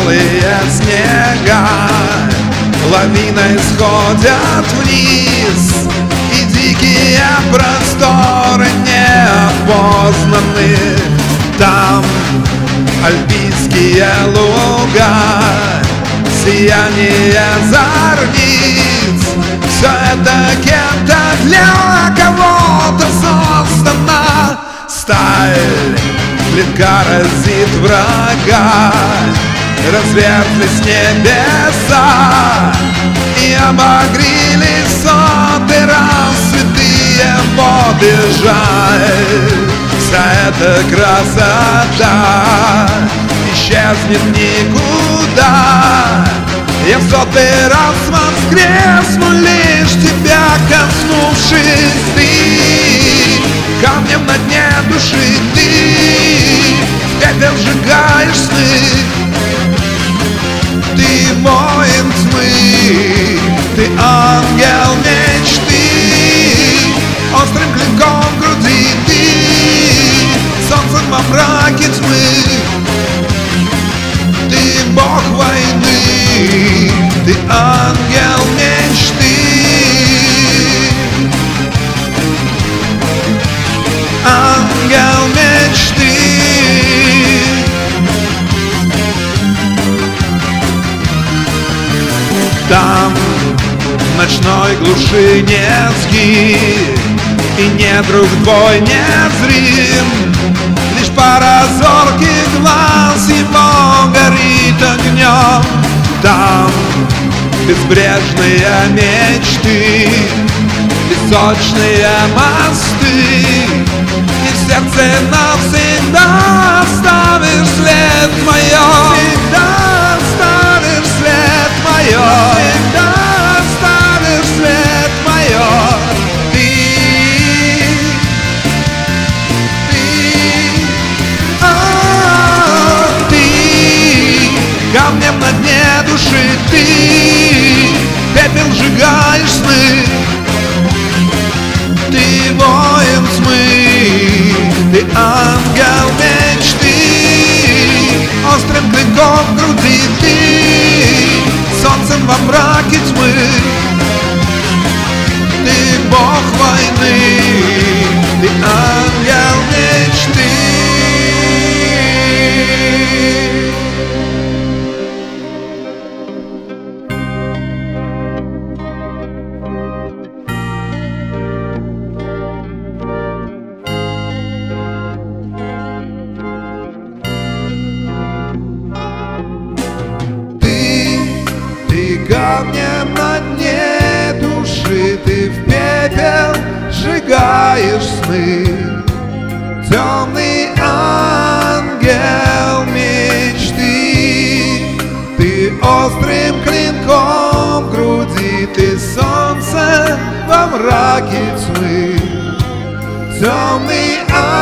белые снега Лавиной сходят вниз И дикие просторы неопознаны. Там альпийские луга Сияние зарниц. Все это кем-то для кого-то создано. Сталь Плитка разит врага. Разверзлись небеса И обогрели соты раз святые воды Жаль, вся эта красота Исчезнет никуда. Я в сотый раз воскресну Лишь тебя коснувшись бог войны, ты ангел мечты. Ангел мечты. Там в ночной глуши низги И не друг твой не зрим. Лишь пара зорких глаз его горит огнем. Там безбрежные мечты Песочные мосты. И в сердце навсегда оставишь след моем Камнем на дне души ты Пепел сжигаешь сны. Ты воин тьмы Ты ангел души Ты в пепел сжигаешь сны. Темный ангел мечты. Ты острым клинком груди Ты солнце во мраке тьмы. Темный ангел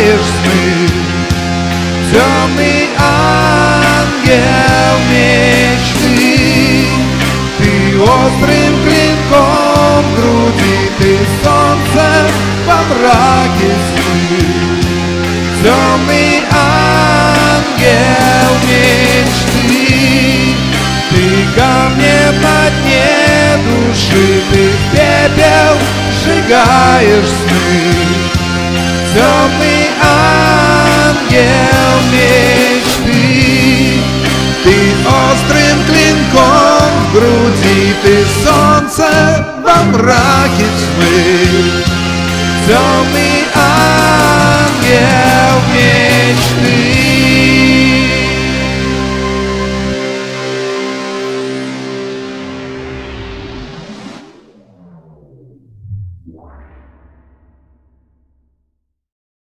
сжигаешь сны Темный ангел мечты. Ты острым клинком в груди Ты солнце во мраке тьмы Темный ангел мечты Ты камнем на дне души Ты пепел сжигаешь сны. Темный ты солнце во мраке тьмы, темный